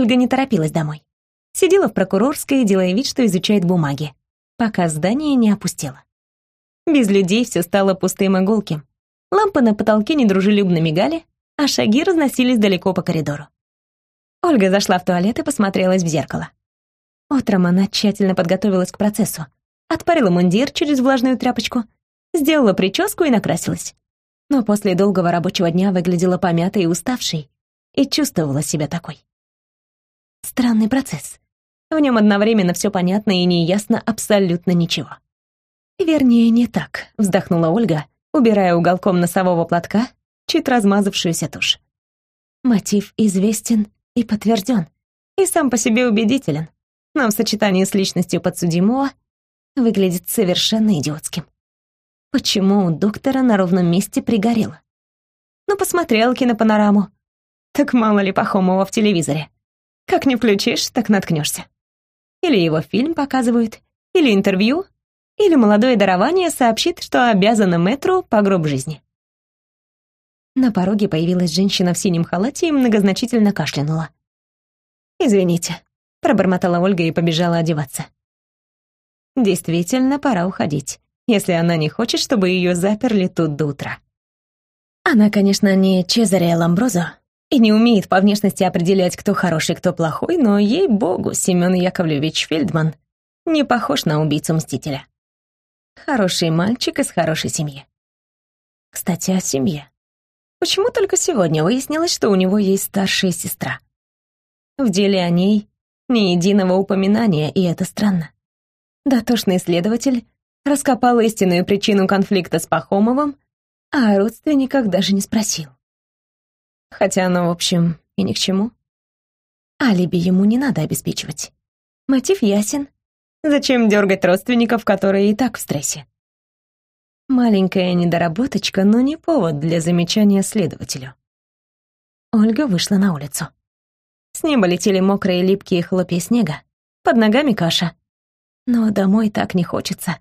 Ольга не торопилась домой. Сидела в прокурорской, делая вид, что изучает бумаги, пока здание не опустело. Без людей все стало пустым и гулким. Лампы на потолке недружелюбно мигали, а шаги разносились далеко по коридору. Ольга зашла в туалет и посмотрелась в зеркало. Утром она тщательно подготовилась к процессу, отпарила мундир через влажную тряпочку, сделала прическу и накрасилась. Но после долгого рабочего дня выглядела помятой и уставшей, и чувствовала себя такой. Странный процесс. В нем одновременно все понятно и неясно абсолютно ничего. Вернее, не так, вздохнула Ольга, убирая уголком носового платка чуть размазавшуюся тушь. Мотив известен и подтвержден, и сам по себе убедителен, но в сочетании с личностью подсудимого выглядит совершенно идиотским. Почему у доктора на ровном месте пригорело? Ну, посмотрел кинопанораму. Так мало ли Пахомова в телевизоре. Как не включишь, так наткнешься. Или его фильм показывают, или интервью, или молодое дарование сообщит, что обязано метру по гроб жизни. На пороге появилась женщина в синем халате и многозначительно кашлянула. «Извините», — пробормотала Ольга и побежала одеваться. Действительно, пора уходить, если она не хочет, чтобы ее заперли тут до утра. Она, конечно, не Чезаре Ламброзо и не умеет по внешности определять, кто хороший, кто плохой, но, ей-богу, Семен Яковлевич Фельдман не похож на убийцу-мстителя. Хороший мальчик из хорошей семьи. Кстати, о семье. Почему только сегодня выяснилось, что у него есть старшая сестра? В деле о ней ни единого упоминания, и это странно. Дотошный следователь раскопал истинную причину конфликта с Пахомовым, а о родственниках даже не спросил. Хотя оно, в общем, и ни к чему. Алиби ему не надо обеспечивать. Мотив ясен. Зачем дергать родственников, которые и так в стрессе? Маленькая недоработочка, но не повод для замечания следователю. Ольга вышла на улицу. С неба летели мокрые липкие хлопья снега, под ногами каша. Но домой так не хочется,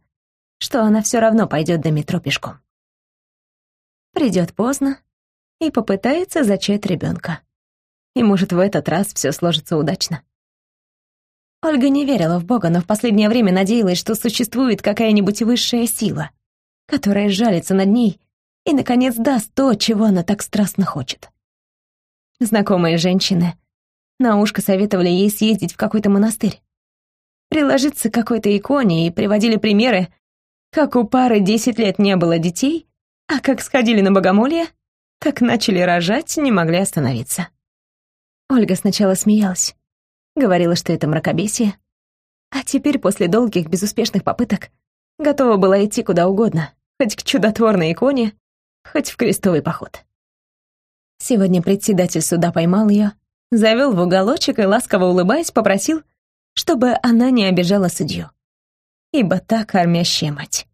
что она все равно пойдет до метро пешком. Придет поздно и попытается зачать ребенка. И может в этот раз все сложится удачно. Ольга не верила в Бога, но в последнее время надеялась, что существует какая-нибудь высшая сила, которая жалится над ней и, наконец, даст то, чего она так страстно хочет. Знакомые женщины на ушко советовали ей съездить в какой-то монастырь, приложиться к какой-то иконе и приводили примеры, как у пары десять лет не было детей, а как сходили на богомолье, как начали рожать, не могли остановиться. Ольга сначала смеялась, говорила, что это мракобесие, а теперь после долгих безуспешных попыток готова была идти куда угодно, хоть к чудотворной иконе, хоть в крестовый поход. Сегодня председатель суда поймал ее, завел в уголочек и, ласково улыбаясь, попросил, чтобы она не обижала судью. Ибо та кормящая мать.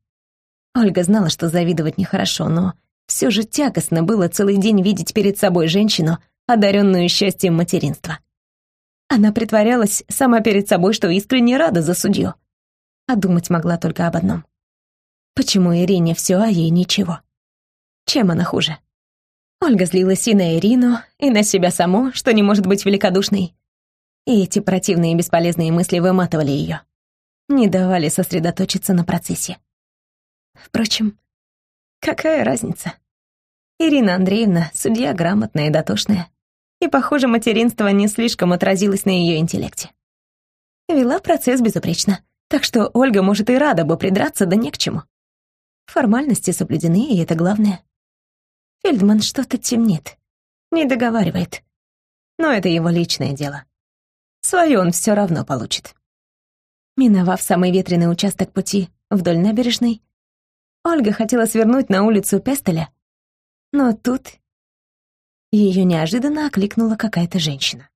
Ольга знала, что завидовать нехорошо, но все же тягостно было целый день видеть перед собой женщину, одаренную счастьем материнства. Она притворялась сама перед собой, что искренне рада за судью. А думать могла только об одном. Почему Ирине все, а ей ничего? Чем она хуже? Ольга злилась и на Ирину, и на себя саму, что не может быть великодушной. И эти противные и бесполезные мысли выматывали ее. Не давали сосредоточиться на процессе. Впрочем, какая разница? Ирина Андреевна — судья грамотная и дотошная. И, похоже, материнство не слишком отразилось на ее интеллекте. Вела процесс безупречно, так что Ольга, может, и рада бы придраться, да не к чему. Формальности соблюдены, и это главное. Фельдман что-то темнит, не договаривает. Но это его личное дело. Свое он все равно получит. Миновав самый ветреный участок пути вдоль набережной, Ольга хотела свернуть на улицу Пестеля, но тут ее неожиданно окликнула какая-то женщина.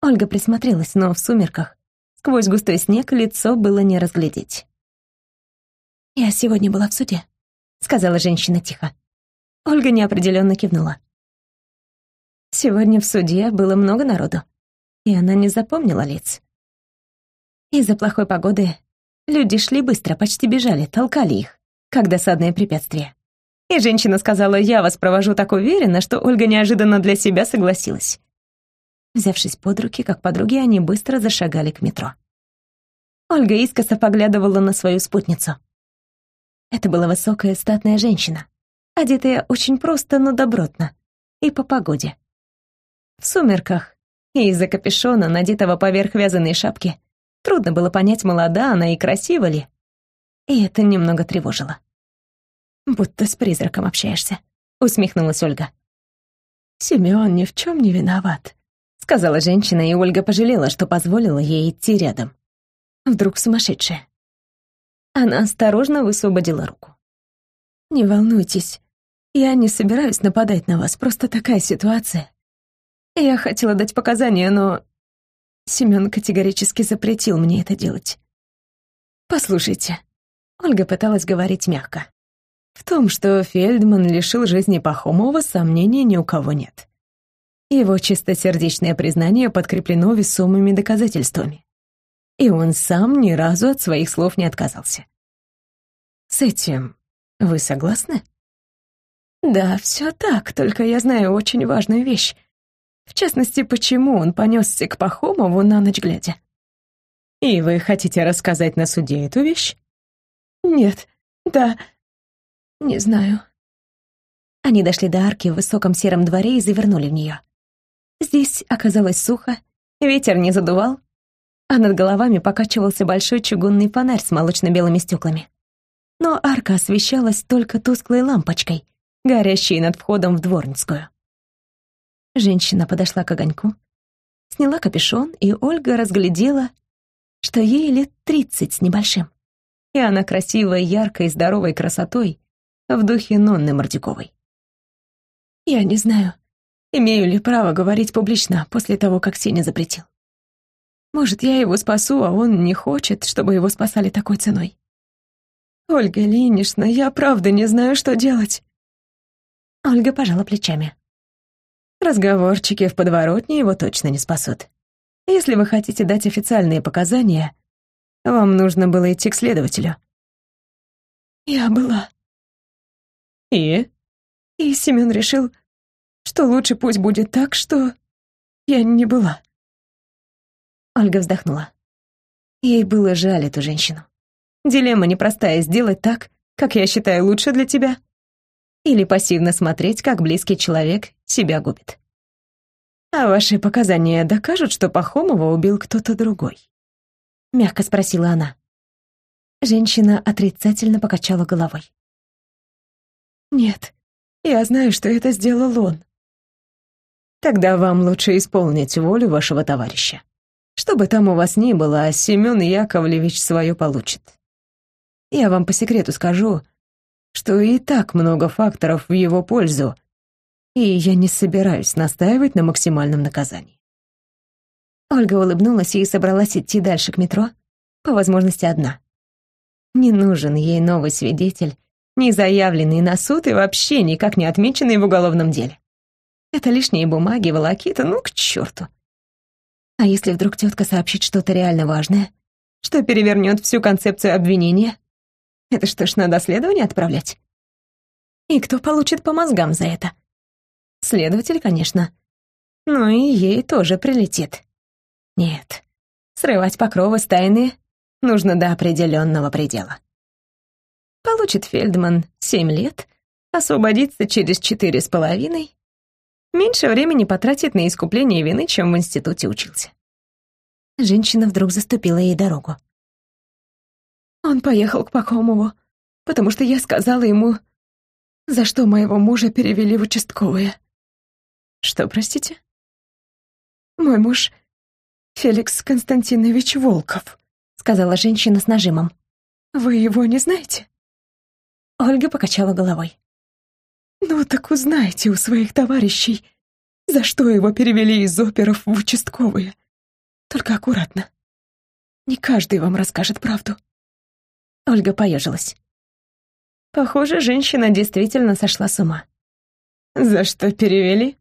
Ольга присмотрелась, но в сумерках, сквозь густой снег, лицо было не разглядеть. «Я сегодня была в суде», — сказала женщина тихо. Ольга неопределенно кивнула. Сегодня в суде было много народу, и она не запомнила лиц. Из-за плохой погоды люди шли быстро, почти бежали, толкали их, как досадное препятствие. И женщина сказала, я вас провожу так уверенно, что Ольга неожиданно для себя согласилась. Взявшись под руки, как подруги, они быстро зашагали к метро. Ольга искоса поглядывала на свою спутницу. Это была высокая статная женщина, одетая очень просто, но добротно, и по погоде. В сумерках и из-за капюшона, надетого поверх вязаной шапки, трудно было понять, молода она и красива ли. И это немного тревожило. «Будто с призраком общаешься», — усмехнулась Ольга. «Семён ни в чем не виноват», — сказала женщина, и Ольга пожалела, что позволила ей идти рядом. Вдруг сумасшедшая. Она осторожно высвободила руку. «Не волнуйтесь, я не собираюсь нападать на вас, просто такая ситуация. Я хотела дать показания, но Семён категорически запретил мне это делать. Послушайте, Ольга пыталась говорить мягко. В том, что Фельдман лишил жизни Пахомова, сомнений ни у кого нет. Его чистосердечное признание подкреплено весомыми доказательствами. И он сам ни разу от своих слов не отказался. С этим вы согласны? Да, все так, только я знаю очень важную вещь. В частности, почему он понесся к Пахомову на ночь глядя. И вы хотите рассказать на суде эту вещь? Нет, да, не знаю. Они дошли до арки в высоком сером дворе и завернули в нее. Здесь оказалось сухо, ветер не задувал, а над головами покачивался большой чугунный фонарь с молочно-белыми стеклами. Но арка освещалась только тусклой лампочкой, горящей над входом в дворницкую. Женщина подошла к огоньку, сняла капюшон, и Ольга разглядела, что ей лет тридцать с небольшим. И она красивая, яркой, здоровой красотой в духе Нонны Мордюковой. Я не знаю, имею ли право говорить публично после того, как Сеня запретил. Может, я его спасу, а он не хочет, чтобы его спасали такой ценой. Ольга Ильинична, я правда не знаю, что делать. Ольга пожала плечами. Разговорчики в подворотне его точно не спасут. Если вы хотите дать официальные показания, вам нужно было идти к следователю. Я была. И? И Семен решил, что лучше пусть будет так, что я не была. Ольга вздохнула. Ей было жаль эту женщину. Дилемма непростая — сделать так, как я считаю лучше для тебя, или пассивно смотреть, как близкий человек себя губит. «А ваши показания докажут, что Пахомова убил кто-то другой?» — мягко спросила она. Женщина отрицательно покачала головой. «Нет, я знаю, что это сделал он». «Тогда вам лучше исполнить волю вашего товарища. Что бы там у вас ни было, а Семен Яковлевич свое получит. Я вам по секрету скажу, что и так много факторов в его пользу, и я не собираюсь настаивать на максимальном наказании. Ольга улыбнулась и собралась идти дальше к метро, по возможности одна. Не нужен ей новый свидетель, не заявленный на суд и вообще никак не отмеченный в уголовном деле. Это лишние бумаги, волокита, ну к черту. А если вдруг тетка сообщит что-то реально важное, что перевернет всю концепцию обвинения, это что ж, надо следование отправлять? И кто получит по мозгам за это? Следователь, конечно. Ну и ей тоже прилетит. Нет, срывать покровы с тайны нужно до определенного предела. Получит Фельдман семь лет, освободится через четыре с половиной, меньше времени потратит на искупление вины, чем в институте учился. Женщина вдруг заступила ей дорогу. Он поехал к Пахомову, потому что я сказала ему, за что моего мужа перевели в участковые. Что, простите? Мой муж Феликс Константинович Волков, сказала женщина с нажимом. Вы его не знаете? Ольга покачала головой. Ну так узнайте у своих товарищей, за что его перевели из оперов в участковые. Только аккуратно. Не каждый вам расскажет правду. Ольга поежилась. Похоже, женщина действительно сошла с ума. За что перевели?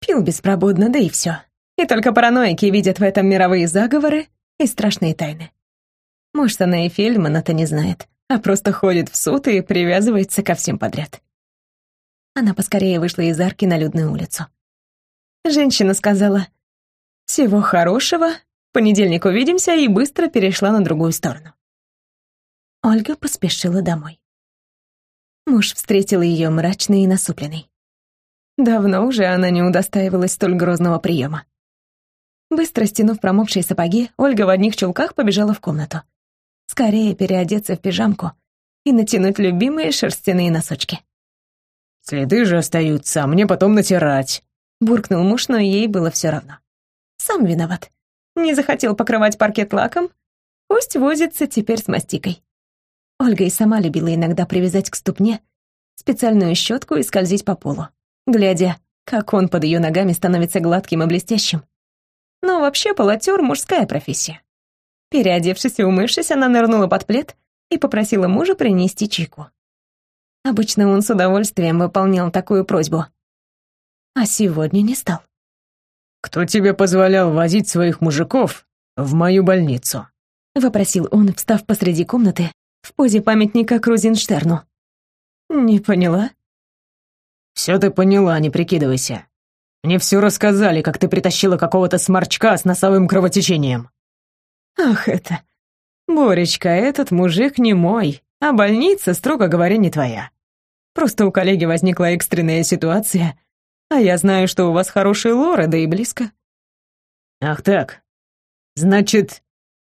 Пил беспробудно, да и все. И только параноики видят в этом мировые заговоры и страшные тайны. Может, она и Фельдман это не знает, а просто ходит в суд и привязывается ко всем подряд. Она поскорее вышла из арки на людную улицу. Женщина сказала, Всего хорошего, в понедельник увидимся, и быстро перешла на другую сторону. Ольга поспешила домой. Муж встретил ее мрачный и насупленный. Давно уже она не удостаивалась столь грозного приема. Быстро стянув промокшие сапоги, Ольга в одних чулках побежала в комнату. Скорее переодеться в пижамку и натянуть любимые шерстяные носочки. «Следы же остаются, а мне потом натирать», — буркнул муж, но ей было все равно. Сам виноват. Не захотел покрывать паркет лаком, пусть возится теперь с мастикой. Ольга и сама любила иногда привязать к ступне специальную щетку и скользить по полу, глядя, как он под ее ногами становится гладким и блестящим. Но вообще полотер — мужская профессия. Переодевшись и умывшись, она нырнула под плед и попросила мужа принести чайку. Обычно он с удовольствием выполнял такую просьбу. А сегодня не стал. «Кто тебе позволял возить своих мужиков в мою больницу?» — вопросил он, встав посреди комнаты в позе памятника Крузенштерну. «Не поняла?» «Все ты поняла, не прикидывайся. Мне все рассказали, как ты притащила какого-то сморчка с носовым кровотечением». «Ах это! Боречка, этот мужик не мой, а больница, строго говоря, не твоя. Просто у коллеги возникла экстренная ситуация, а я знаю, что у вас хорошие лоры, да и близко». «Ах так. Значит,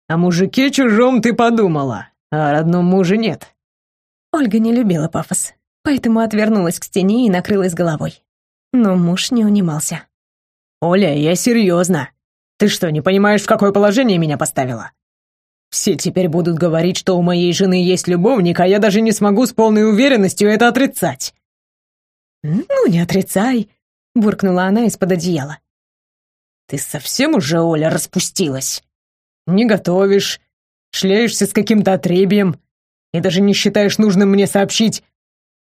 о мужике чужом ты подумала?» а родном муже нет. Ольга не любила пафос, поэтому отвернулась к стене и накрылась головой. Но муж не унимался. «Оля, я серьезно. Ты что, не понимаешь, в какое положение меня поставила? Все теперь будут говорить, что у моей жены есть любовник, а я даже не смогу с полной уверенностью это отрицать». «Ну, не отрицай», — буркнула она из-под одеяла. «Ты совсем уже, Оля, распустилась? Не готовишь, шляешься с каким-то отребием и даже не считаешь нужным мне сообщить.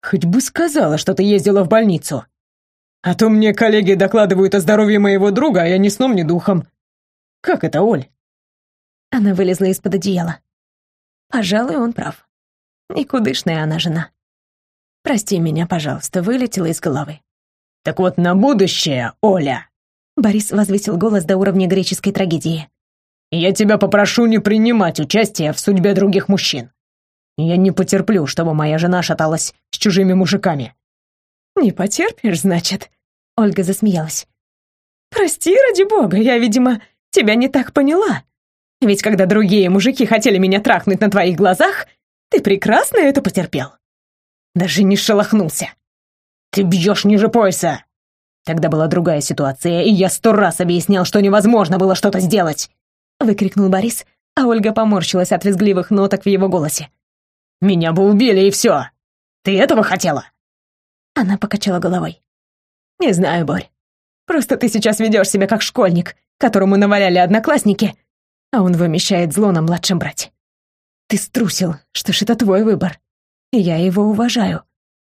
Хоть бы сказала, что ты ездила в больницу. А то мне коллеги докладывают о здоровье моего друга, а я ни сном, ни духом. Как это, Оль?» Она вылезла из-под одеяла. Пожалуй, он прав. Никудышная она жена. Прости меня, пожалуйста, вылетела из головы. Так вот на будущее, Оля. Борис возвысил голос до уровня греческой трагедии. Я тебя попрошу не принимать участие в судьбе других мужчин. Я не потерплю, чтобы моя жена шаталась с чужими мужиками. Не потерпишь, значит? Ольга засмеялась. Прости, ради бога, я, видимо, тебя не так поняла. Ведь когда другие мужики хотели меня трахнуть на твоих глазах, ты прекрасно это потерпел. Даже не шелохнулся. Ты бьешь ниже пояса. Тогда была другая ситуация, и я сто раз объяснял, что невозможно было что-то сделать выкрикнул Борис, а Ольга поморщилась от визгливых ноток в его голосе. «Меня бы убили, и все! Ты этого хотела?» Она покачала головой. «Не знаю, Борь. Просто ты сейчас ведешь себя как школьник, которому наваляли одноклассники, а он вымещает зло на младшем брате. Ты струсил, что ж это твой выбор, и я его уважаю.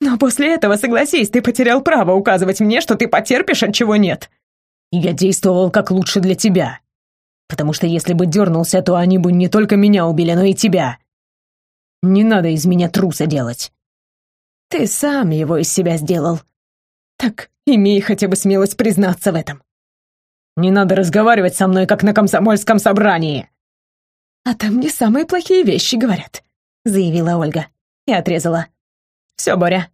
Но после этого, согласись, ты потерял право указывать мне, что ты потерпишь, от чего нет». «Я действовал как лучше для тебя», Потому что если бы дернулся, то они бы не только меня убили, но и тебя. Не надо из меня труса делать. Ты сам его из себя сделал. Так имей хотя бы смелость признаться в этом. Не надо разговаривать со мной, как на комсомольском собрании. А там не самые плохие вещи говорят, заявила Ольга и отрезала. Все, Боря,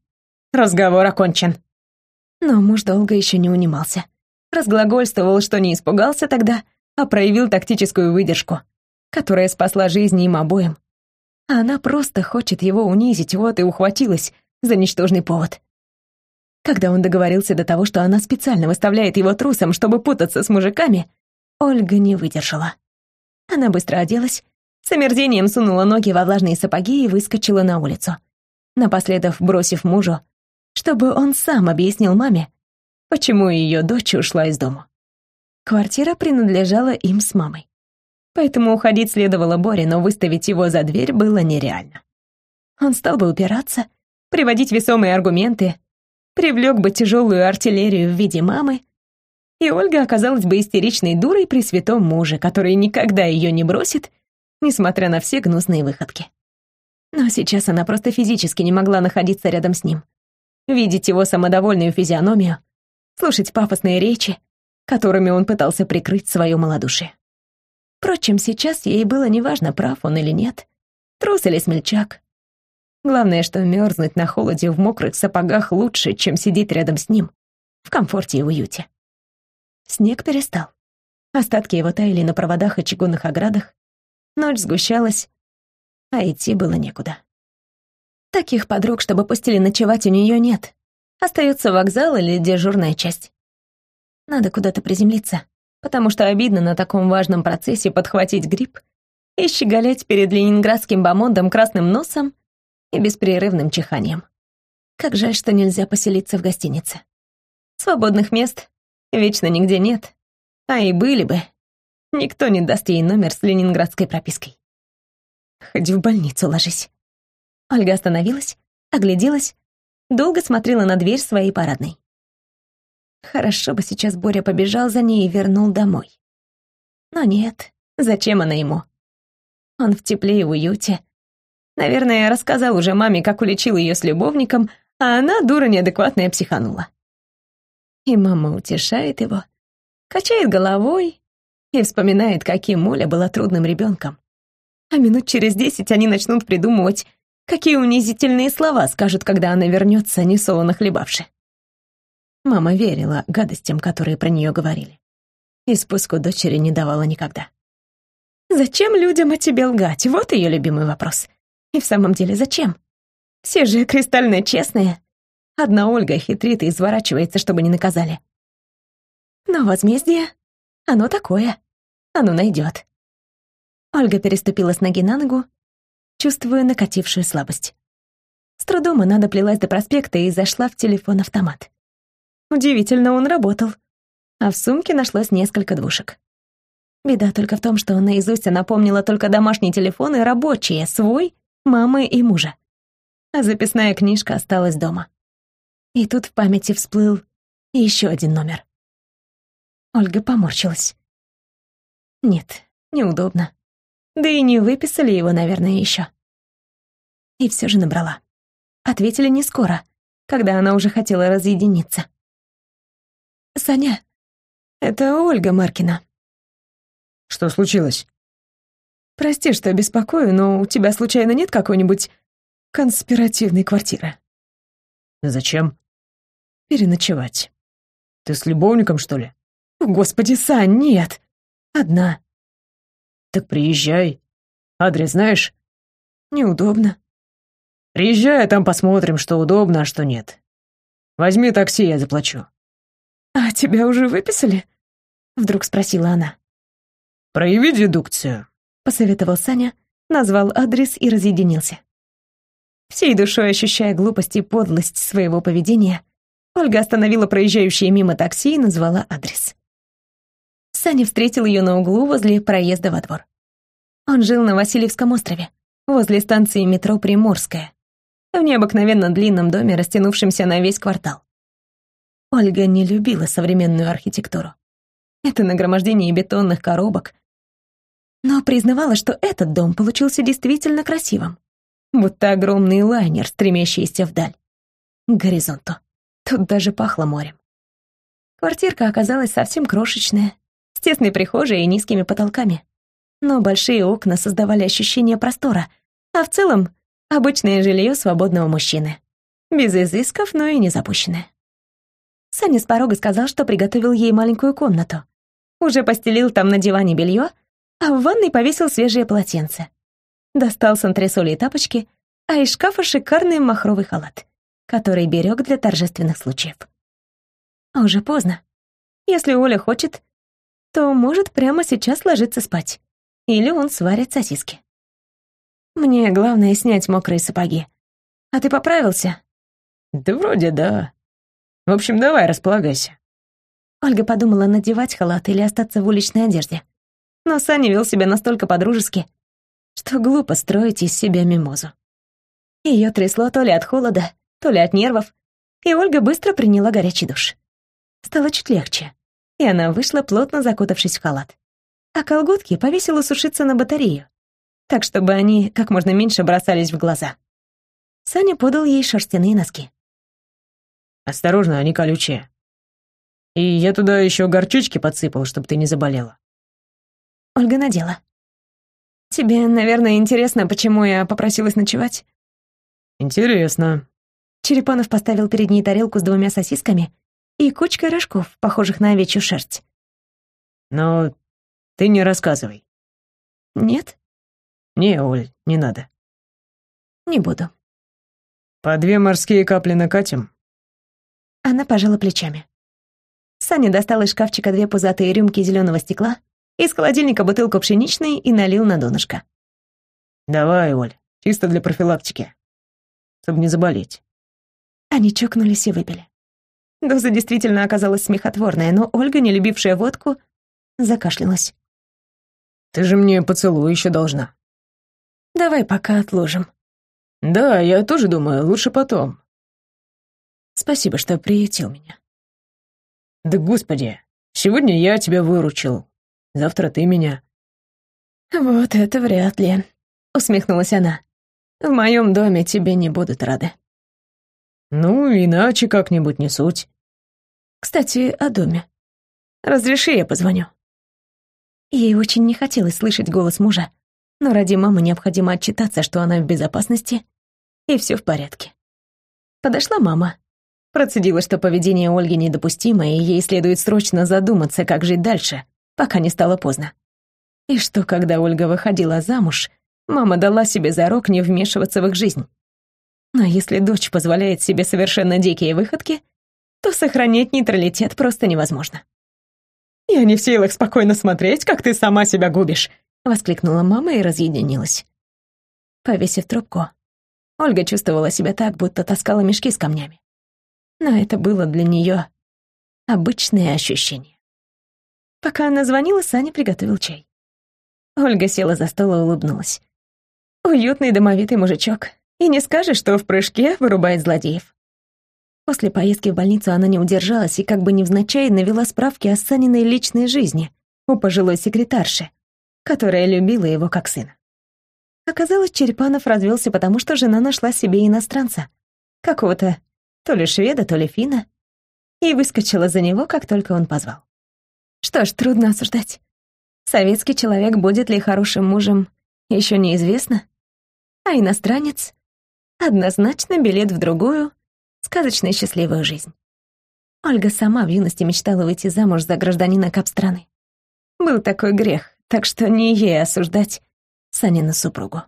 разговор окончен. Но муж долго еще не унимался. Разглагольствовал, что не испугался тогда, а проявил тактическую выдержку, которая спасла жизни им обоим. А она просто хочет его унизить, вот и ухватилась за ничтожный повод. Когда он договорился до того, что она специально выставляет его трусом, чтобы путаться с мужиками, Ольга не выдержала. Она быстро оделась, с омерзением сунула ноги во влажные сапоги и выскочила на улицу, напоследок бросив мужу, чтобы он сам объяснил маме, почему ее дочь ушла из дома. Квартира принадлежала им с мамой. Поэтому уходить следовало Боре, но выставить его за дверь было нереально. Он стал бы упираться, приводить весомые аргументы, привлек бы тяжелую артиллерию в виде мамы, и Ольга оказалась бы истеричной дурой при святом муже, который никогда ее не бросит, несмотря на все гнусные выходки. Но сейчас она просто физически не могла находиться рядом с ним. Видеть его самодовольную физиономию, слушать пафосные речи, которыми он пытался прикрыть свое малодушие. Впрочем, сейчас ей было неважно, прав он или нет, трус или смельчак. Главное, что мерзнуть на холоде в мокрых сапогах лучше, чем сидеть рядом с ним, в комфорте и уюте. Снег перестал. Остатки его таяли на проводах и чугунных оградах. Ночь сгущалась, а идти было некуда. Таких подруг, чтобы пустили ночевать, у нее нет. Остается вокзал или дежурная часть. Надо куда-то приземлиться, потому что обидно на таком важном процессе подхватить грипп и щеголять перед ленинградским бомондом красным носом и беспрерывным чиханием. Как жаль, что нельзя поселиться в гостинице. Свободных мест вечно нигде нет, а и были бы. Никто не даст ей номер с ленинградской пропиской. Хоть в больницу ложись. Ольга остановилась, огляделась, долго смотрела на дверь своей парадной. Хорошо бы сейчас Боря побежал за ней и вернул домой. Но нет, зачем она ему? Он в тепле и уюте. Наверное, рассказал уже маме, как уличил ее с любовником, а она, дура неадекватная, психанула. И мама утешает его, качает головой и вспоминает, каким Оля была трудным ребенком. А минут через десять они начнут придумывать, какие унизительные слова скажут, когда она вернется, несолоно хлебавши. Мама верила гадостям, которые про нее говорили. И спуску дочери не давала никогда. Зачем людям о тебе лгать? Вот ее любимый вопрос. И в самом деле зачем? Все же кристально честные. Одна Ольга хитрит и изворачивается, чтобы не наказали. Но возмездие, оно такое. Оно найдет. Ольга переступила с ноги на ногу, чувствуя накатившую слабость. С трудом она доплелась до проспекта и зашла в телефон-автомат. Удивительно, он работал. А в сумке нашлось несколько двушек. Беда только в том, что наизусть она помнила только домашний телефон и рабочие, свой, мамы и мужа. А записная книжка осталась дома. И тут в памяти всплыл еще один номер. Ольга поморщилась. Нет, неудобно. Да и не выписали его, наверное, еще. И все же набрала. Ответили не скоро, когда она уже хотела разъединиться. «Саня, это Ольга Маркина». «Что случилось?» «Прости, что беспокою, но у тебя случайно нет какой-нибудь конспиративной квартиры?» «Зачем?» «Переночевать». «Ты с любовником, что ли?» «Господи, Сань, нет. Одна». «Так приезжай. Адрес знаешь?» «Неудобно». «Приезжай, а там посмотрим, что удобно, а что нет. Возьми такси, я заплачу». «А тебя уже выписали?» — вдруг спросила она. «Прояви дедукцию», — посоветовал Саня, назвал адрес и разъединился. Всей душой ощущая глупость и подлость своего поведения, Ольга остановила проезжающее мимо такси и назвала адрес. Саня встретил ее на углу возле проезда во двор. Он жил на Васильевском острове, возле станции метро Приморская, в необыкновенно длинном доме, растянувшемся на весь квартал. Ольга не любила современную архитектуру. Это нагромождение бетонных коробок. Но признавала, что этот дом получился действительно красивым. Будто огромный лайнер, стремящийся вдаль. К горизонту. Тут даже пахло морем. Квартирка оказалась совсем крошечная, с тесной прихожей и низкими потолками. Но большие окна создавали ощущение простора, а в целом — обычное жилье свободного мужчины. Без изысков, но и не запущенное. Саня с порога сказал, что приготовил ей маленькую комнату. Уже постелил там на диване белье, а в ванной повесил свежее полотенце. Достал с антресоли и тапочки, а из шкафа шикарный махровый халат, который берег для торжественных случаев. А уже поздно. Если Оля хочет, то может прямо сейчас ложиться спать. Или он сварит сосиски. Мне главное снять мокрые сапоги. А ты поправился? Да вроде да. В общем, давай, располагайся». Ольга подумала, надевать халат или остаться в уличной одежде. Но Саня вел себя настолько подружески, что глупо строить из себя мимозу. Ее трясло то ли от холода, то ли от нервов, и Ольга быстро приняла горячий душ. Стало чуть легче, и она вышла, плотно закутавшись в халат. А колготки повесила сушиться на батарею, так чтобы они как можно меньше бросались в глаза. Саня подал ей шерстяные носки. Осторожно, они колючие. И я туда еще горчички подсыпал, чтобы ты не заболела. Ольга надела. Тебе, наверное, интересно, почему я попросилась ночевать? Интересно. Черепанов поставил перед ней тарелку с двумя сосисками и кучкой рожков, похожих на овечью шерсть. Но ты не рассказывай. Нет? Не, Оль, не надо. Не буду. По две морские капли накатим. Она пожала плечами. Саня достал из шкафчика две пузатые рюмки зеленого стекла, из холодильника бутылку пшеничной и налил на донышко. Давай, Оль, чисто для профилактики, чтобы не заболеть. Они чокнулись и выпили. Доза действительно оказалась смехотворная, но Ольга, не любившая водку, закашлялась. «Ты же мне поцелуй еще должна». «Давай пока отложим». «Да, я тоже думаю, лучше потом». «Спасибо, что приютил меня». «Да господи, сегодня я тебя выручил, завтра ты меня». «Вот это вряд ли», — усмехнулась она. «В моем доме тебе не будут рады». «Ну, иначе как-нибудь не суть». «Кстати, о доме. Разреши, я позвоню». Ей очень не хотелось слышать голос мужа, но ради мамы необходимо отчитаться, что она в безопасности и все в порядке. Подошла мама. Процедила, что поведение Ольги недопустимо, и ей следует срочно задуматься, как жить дальше, пока не стало поздно. И что, когда Ольга выходила замуж, мама дала себе зарок не вмешиваться в их жизнь. Но если дочь позволяет себе совершенно дикие выходки, то сохранять нейтралитет просто невозможно. «Я не в силах спокойно смотреть, как ты сама себя губишь», — воскликнула мама и разъединилась. Повесив трубку, Ольга чувствовала себя так, будто таскала мешки с камнями. Но это было для нее обычное ощущение. Пока она звонила, Саня приготовил чай. Ольга села за стол и улыбнулась. Уютный домовитый мужичок. И не скажешь, что в прыжке вырубает злодеев. После поездки в больницу она не удержалась и как бы невзначай навела справки о Саниной личной жизни у пожилой секретарши, которая любила его как сына. Оказалось, Черепанов развелся потому, что жена нашла себе иностранца, какого-то то ли шведа, то ли финна, и выскочила за него, как только он позвал. Что ж, трудно осуждать. Советский человек будет ли хорошим мужем, еще неизвестно. А иностранец — однозначно билет в другую, сказочно счастливую жизнь. Ольга сама в юности мечтала выйти замуж за гражданина капстраны. Был такой грех, так что не ей осуждать Санина супругу.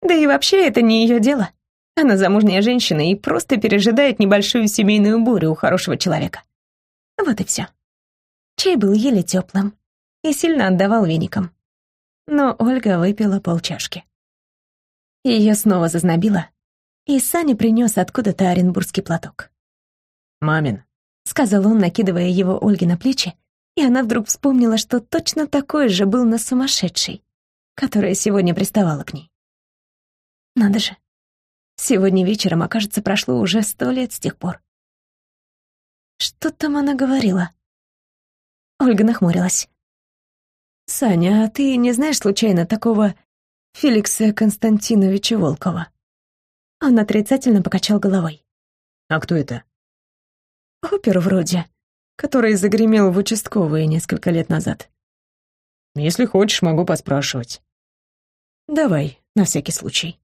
Да и вообще это не ее дело. Она замужняя женщина и просто пережидает небольшую семейную бурю у хорошего человека. Вот и все. Чай был еле теплым и сильно отдавал веникам. Но Ольга выпила полчашки. Ее снова зазнобило, и Саня принес откуда-то оренбургский платок. «Мамин», — сказал он, накидывая его Ольге на плечи, и она вдруг вспомнила, что точно такой же был на сумасшедшей, которая сегодня приставала к ней. Надо же, сегодня вечером, окажется, прошло уже сто лет с тех пор. Что там она говорила? Ольга нахмурилась. «Саня, а ты не знаешь случайно такого Феликса Константиновича Волкова?» Он отрицательно покачал головой. «А кто это?» «Опер вроде, который загремел в участковые несколько лет назад». «Если хочешь, могу поспрашивать». «Давай, на всякий случай».